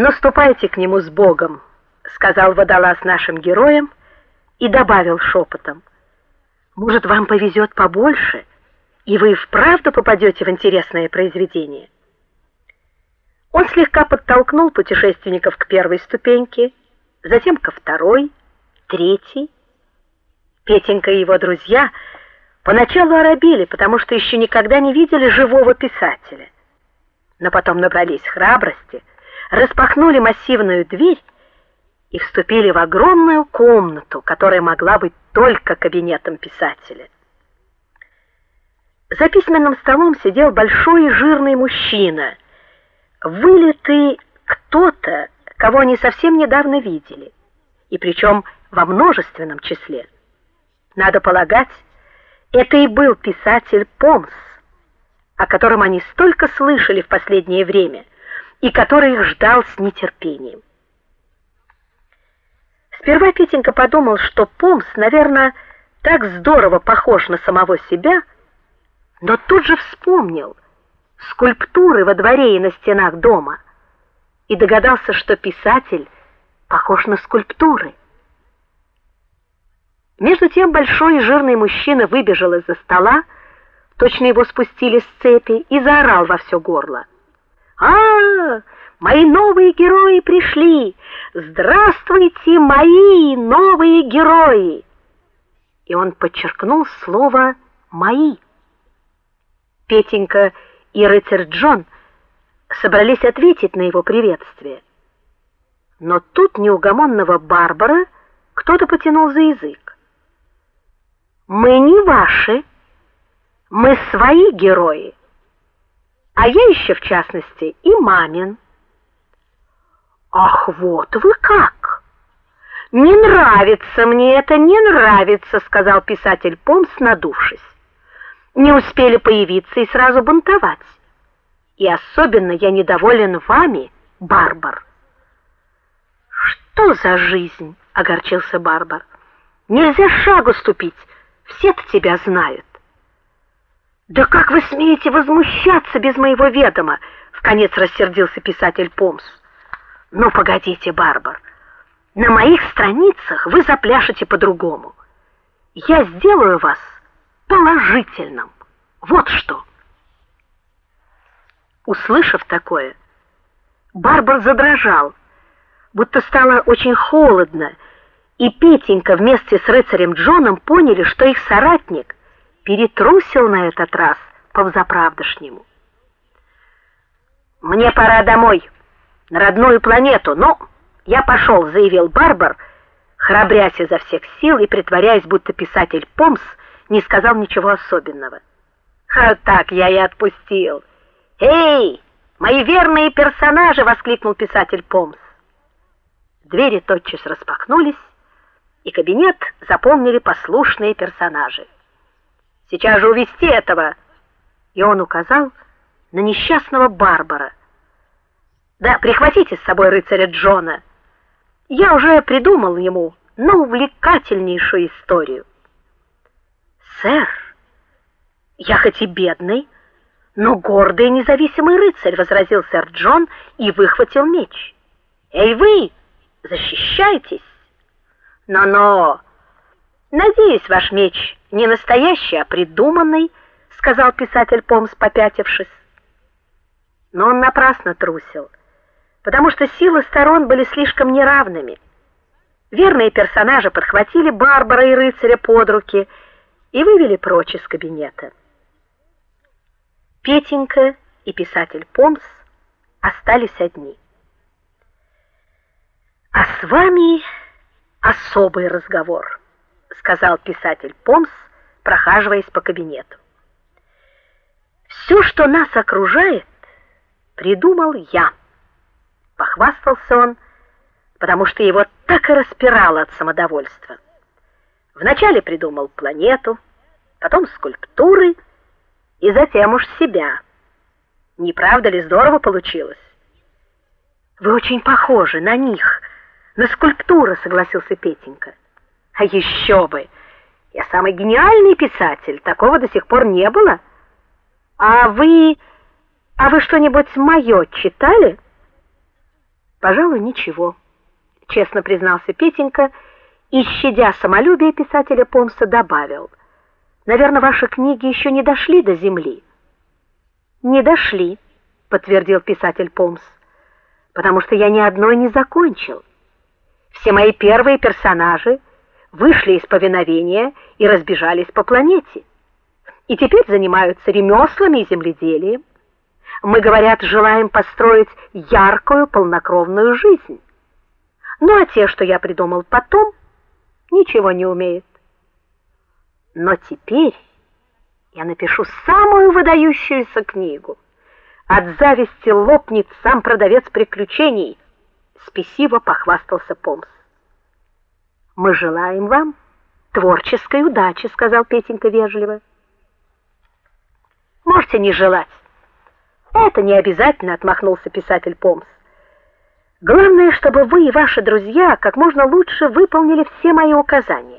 "Наступайте к нему с Богом", сказал водолаз нашим героям и добавил шепотом: "Может, вам повезет побольше, и вы вправду попадете в интересное произведение". Он слегка подтолкнул путешественников к первой ступеньке, затем ко второй, третьей. Петенька и его друзья поначалу оробели, потому что еще никогда не видели живого писателя. Но потом набрались храбрости, распахнули массивную дверь и вступили в огромную комнату, которая могла быть только кабинетом писателя. За письменным столом сидел большой и жирный мужчина, вылитый кто-то, кого они совсем недавно видели, и причем во множественном числе. Надо полагать, это и был писатель Помс, о котором они столько слышали в последнее время и который их ждал с нетерпением. Сперва Петенька подумал, что Помс, наверное, так здорово похож на самого себя, но тут же вспомнил скульптуры во дворе и на стенах дома и догадался, что писатель похож на скульптуры. Между тем большой и жирный мужчина выбежал из-за стола, точно его спустили с цепи и заорал во все горло: "А, мои новые герои пришли! Здравствуйте, мои новые герои!" И он подчеркнул слово мои. Петенька и рыцарь Джон собрались ответить на его приветствие. Но тут неугомонного Барбара кто-то потянул за язык. Мы не ваши. Мы свои герои. А я еще в частности и мамин. Ах, вот вы как. Не нравится мне это, не нравится, сказал писатель Помс, надувшись. Не успели появиться и сразу бунтовать. И особенно я недоволен вами, Барбар. Что за жизнь? огорчился Барбар. Нельзя шагу ступить, все-то тебя знают. Да как вы смеете возмущаться без моего ведома? вконец рассердился писатель Помс. Ну погодите, Барбар. На моих страницах вы запляшете по-другому. Я сделаю вас положительным. Вот что. Услышав такое, Барбар задрожал, будто стало очень холодно, и Петенька вместе с рыцарем Джоном поняли, что их соратник перетрусил на этот раз по взаправдошнему. Мне пора домой, на родную планету. но я пошел», — заявил Барбар, храбрясь изо всех сил и притворяясь, будто писатель Помс не сказал ничего особенного. «А так я и отпустил. Эй, мои верные персонажи!» — воскликнул писатель Помс. Двери тотчас распахнулись, и кабинет заполнили послушные персонажи. Сейчас же увести этого. И он указал на несчастного Барбара. Да, прихватите с собой рыцаря Джона. Я уже придумал ему на увлекательнейшую историю. Сэр, я хоть и бедный, но гордый и независимый рыцарь, возразил сэр Джон и выхватил меч. Эй вы, защищайтесь. Но-но. Надеюсь, ваш меч не настоящий, а придуманный, сказал писатель Помс, попятившись. Но он напрасно трусил, потому что силы сторон были слишком неравными. Верные персонажи подхватили Барбара и рыцаря под руки и вывели прочь из кабинета. Петенька и писатель Помс остались одни. А с вами особый разговор, сказал писатель Помс, прохаживаясь по кабинету. Все, что нас окружает, придумал я. Похвастался он, потому что его так и распирало от самодовольства. Вначале придумал планету, потом скульптуры и затем уж себя. Не правда ли здорово получилось? Вы очень похожи на них, на скульптуры, согласился Петенька. А еще бы. Я самый гениальный писатель, такого до сих пор не было. А вы А вы что-нибудь мое читали? Пожалуй, ничего, честно признался Петенька и щадя самолюбие писателя Помса добавил: Наверное, ваши книги еще не дошли до земли. Не дошли, подтвердил писатель Помс. Потому что я ни одной не закончил. Все мои первые персонажи вышли из повиновения и разбежались по планете. И теперь занимаются ремеслами и земледелием. Мы, говорят, желаем построить яркую, полнокровную жизнь. Ну а те, что я придумал потом, ничего не умеют. Но теперь я напишу самую выдающуюся книгу. От зависти лопнет сам продавец приключений, спесиво похвастался Помс. Мы желаем вам творческой удачи, сказал Петенька вежливо. Можете не желать. Это не обязательно, отмахнулся писатель Помс. Главное, чтобы вы и ваши друзья как можно лучше выполнили все мои указания.